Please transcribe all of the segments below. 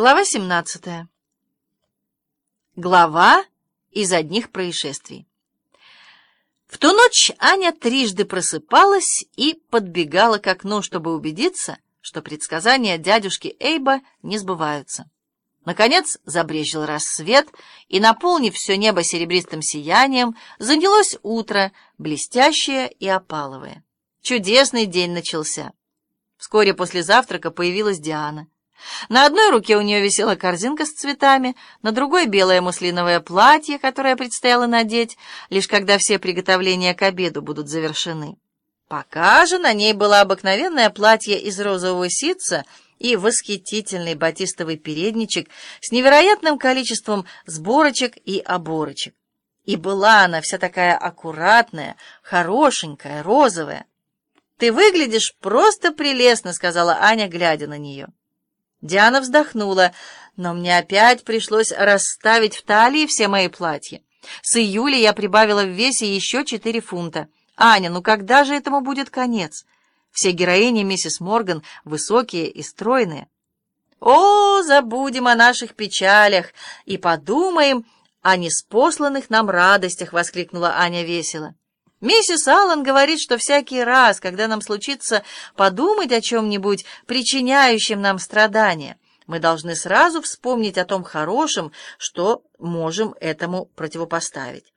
Глава 17. Глава из одних происшествий. В ту ночь Аня трижды просыпалась и подбегала к окну, чтобы убедиться, что предсказания дядюшки Эйба не сбываются. Наконец забрезжил рассвет, и, наполнив все небо серебристым сиянием, занялось утро, блестящее и опаловое. Чудесный день начался. Вскоре после завтрака появилась Диана — на одной руке у нее висела корзинка с цветами, на другой — белое муслиновое платье, которое предстояло надеть, лишь когда все приготовления к обеду будут завершены. Пока же на ней было обыкновенное платье из розового ситца и восхитительный батистовый передничек с невероятным количеством сборочек и оборочек. И была она вся такая аккуратная, хорошенькая, розовая. «Ты выглядишь просто прелестно», — сказала Аня, глядя на нее. Диана вздохнула, но мне опять пришлось расставить в талии все мои платья. С июля я прибавила в весе еще четыре фунта. Аня, ну когда же этому будет конец? Все героини миссис Морган высокие и стройные. О, забудем о наших печалях и подумаем о неспосланных нам радостях, воскликнула Аня весело. Миссис Аллан говорит, что всякий раз, когда нам случится подумать о чем-нибудь, причиняющем нам страдания, мы должны сразу вспомнить о том хорошем, что можем этому противопоставить.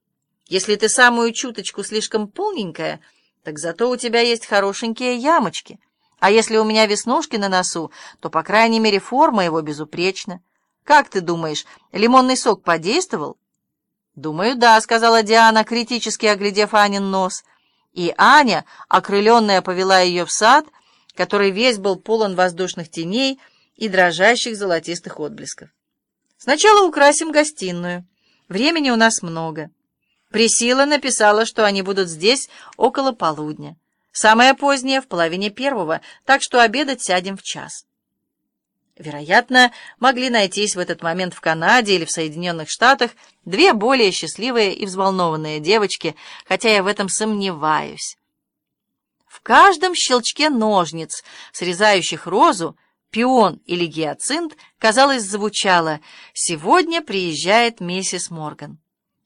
Если ты самую чуточку слишком полненькая, так зато у тебя есть хорошенькие ямочки. А если у меня веснушки на носу, то, по крайней мере, форма его безупречна. Как ты думаешь, лимонный сок подействовал? «Думаю, да», — сказала Диана, критически оглядев Анин нос. И Аня, окрыленная, повела ее в сад, который весь был полон воздушных теней и дрожащих золотистых отблесков. «Сначала украсим гостиную. Времени у нас много». Присила написала, что они будут здесь около полудня. Самое позднее — в половине первого, так что обедать сядем в час. Вероятно, могли найтись в этот момент в Канаде или в Соединенных Штатах две более счастливые и взволнованные девочки, хотя я в этом сомневаюсь. В каждом щелчке ножниц, срезающих розу, пион или гиацинт, казалось, звучало «Сегодня приезжает миссис Морган».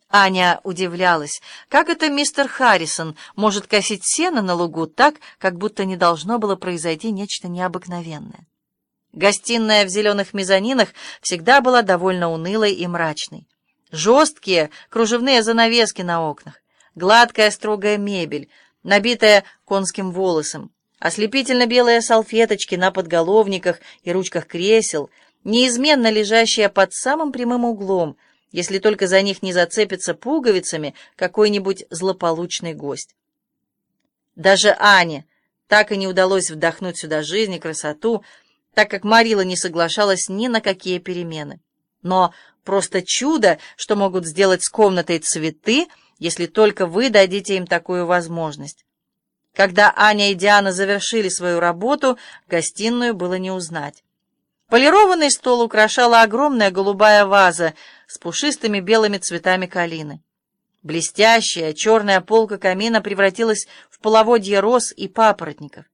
Аня удивлялась, как это мистер Харрисон может косить сено на лугу так, как будто не должно было произойти нечто необыкновенное. Гостиная в зеленых мезонинах всегда была довольно унылой и мрачной. Жесткие кружевные занавески на окнах, гладкая строгая мебель, набитая конским волосом, ослепительно-белые салфеточки на подголовниках и ручках кресел, неизменно лежащие под самым прямым углом, если только за них не зацепится пуговицами какой-нибудь злополучный гость. Даже Ане так и не удалось вдохнуть сюда жизнь и красоту, так как Марила не соглашалась ни на какие перемены. Но просто чудо, что могут сделать с комнатой цветы, если только вы дадите им такую возможность. Когда Аня и Диана завершили свою работу, гостиную было не узнать. Полированный стол украшала огромная голубая ваза с пушистыми белыми цветами калины. Блестящая черная полка камина превратилась в половодье роз и папоротников.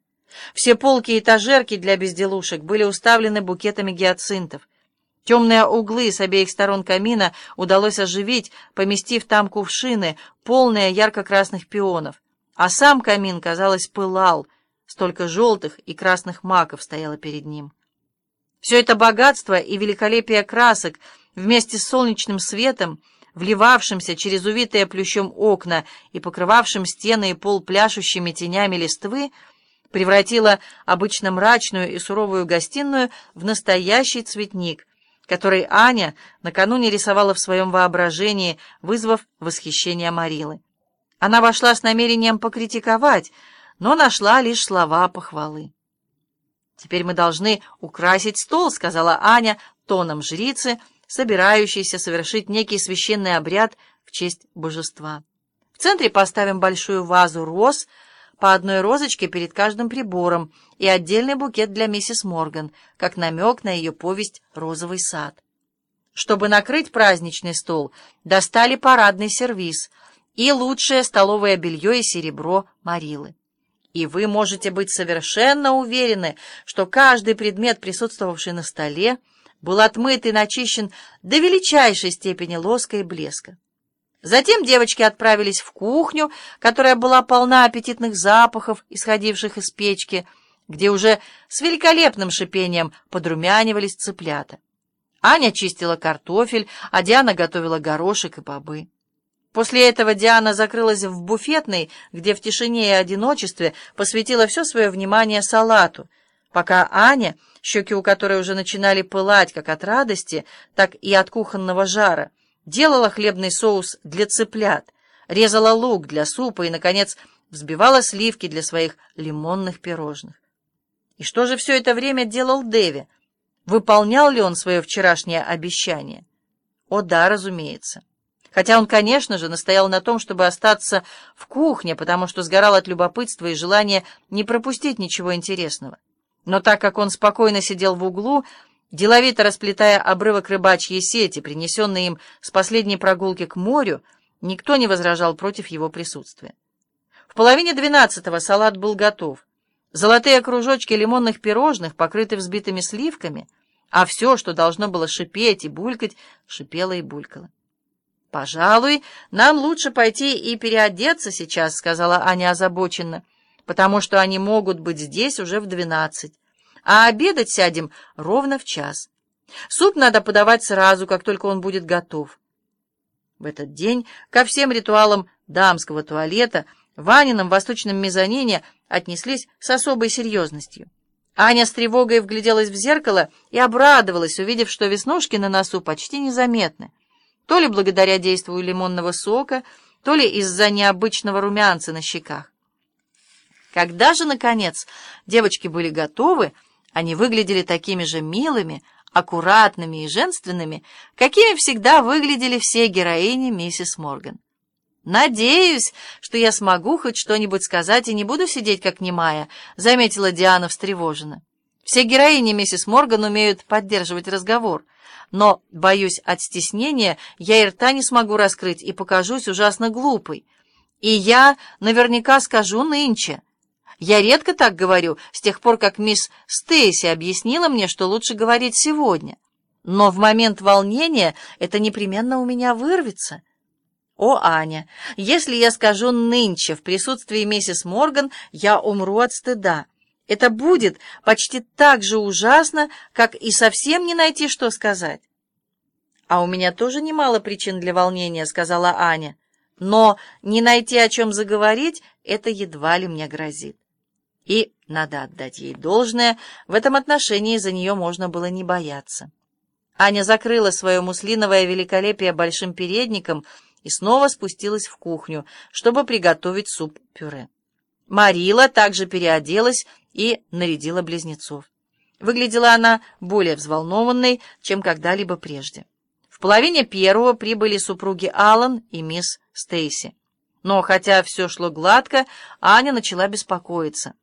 Все полки и этажерки для безделушек были уставлены букетами гиацинтов. Темные углы с обеих сторон камина удалось оживить, поместив там кувшины, полные ярко-красных пионов. А сам камин, казалось, пылал. Столько желтых и красных маков стояло перед ним. Все это богатство и великолепие красок вместе с солнечным светом, вливавшимся через увитые плющом окна и покрывавшим стены и пол пляшущими тенями листвы, превратила обычно мрачную и суровую гостиную в настоящий цветник, который Аня накануне рисовала в своем воображении, вызвав восхищение Марилы. Она вошла с намерением покритиковать, но нашла лишь слова похвалы. «Теперь мы должны украсить стол», — сказала Аня тоном жрицы, собирающейся совершить некий священный обряд в честь божества. «В центре поставим большую вазу роз — по одной розочке перед каждым прибором и отдельный букет для миссис Морган, как намек на ее повесть «Розовый сад». Чтобы накрыть праздничный стол, достали парадный сервиз и лучшее столовое белье и серебро Марилы. И вы можете быть совершенно уверены, что каждый предмет, присутствовавший на столе, был отмыт и начищен до величайшей степени лоска и блеска. Затем девочки отправились в кухню, которая была полна аппетитных запахов, исходивших из печки, где уже с великолепным шипением подрумянивались цыплята. Аня чистила картофель, а Диана готовила горошек и бобы. После этого Диана закрылась в буфетной, где в тишине и одиночестве посвятила все свое внимание салату, пока Аня, щеки у которой уже начинали пылать как от радости, так и от кухонного жара, делала хлебный соус для цыплят, резала лук для супа и, наконец, взбивала сливки для своих лимонных пирожных. И что же все это время делал Дэви? Выполнял ли он свое вчерашнее обещание? О да, разумеется. Хотя он, конечно же, настоял на том, чтобы остаться в кухне, потому что сгорал от любопытства и желания не пропустить ничего интересного. Но так как он спокойно сидел в углу, деловито расплетая обрывок рыбачьей сети, принесенной им с последней прогулки к морю, никто не возражал против его присутствия. В половине двенадцатого салат был готов. Золотые кружочки лимонных пирожных покрыты взбитыми сливками, а все, что должно было шипеть и булькать, шипело и булькало. «Пожалуй, нам лучше пойти и переодеться сейчас», — сказала Аня озабоченно, «потому что они могут быть здесь уже в двенадцать, а обедать сядем ровно в час. Суп надо подавать сразу, как только он будет готов». В этот день ко всем ритуалам дамского туалета в Анином восточном мезонине отнеслись с особой серьезностью. Аня с тревогой вгляделась в зеркало и обрадовалась, увидев, что веснушки на носу почти незаметны то ли благодаря действию лимонного сока, то ли из-за необычного румянца на щеках. Когда же, наконец, девочки были готовы, они выглядели такими же милыми, аккуратными и женственными, какими всегда выглядели все героини миссис Морган. «Надеюсь, что я смогу хоть что-нибудь сказать и не буду сидеть как немая», — заметила Диана встревоженно. «Все героини миссис Морган умеют поддерживать разговор» но, боюсь, от стеснения я и рта не смогу раскрыть и покажусь ужасно глупой. И я наверняка скажу нынче. Я редко так говорю, с тех пор, как мисс Стейси объяснила мне, что лучше говорить сегодня. Но в момент волнения это непременно у меня вырвется. О, Аня, если я скажу нынче в присутствии миссис Морган, я умру от стыда. Это будет почти так же ужасно, как и совсем не найти, что сказать. «А у меня тоже немало причин для волнения», — сказала Аня. «Но не найти, о чем заговорить, это едва ли мне грозит». И, надо отдать ей должное, в этом отношении за нее можно было не бояться. Аня закрыла свое муслиновое великолепие большим передником и снова спустилась в кухню, чтобы приготовить суп-пюре. Марила также переоделась и нарядила близнецов. Выглядела она более взволнованной, чем когда-либо прежде. В половине первого прибыли супруги Аллан и мисс Стейси. Но хотя все шло гладко, Аня начала беспокоиться.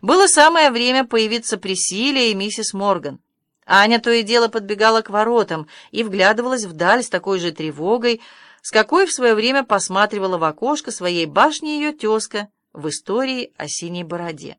Было самое время появиться Присилия и миссис Морган. Аня то и дело подбегала к воротам и вглядывалась вдаль с такой же тревогой, с какой в свое время посматривала в окошко своей башни ее тезка в истории о синей бороде.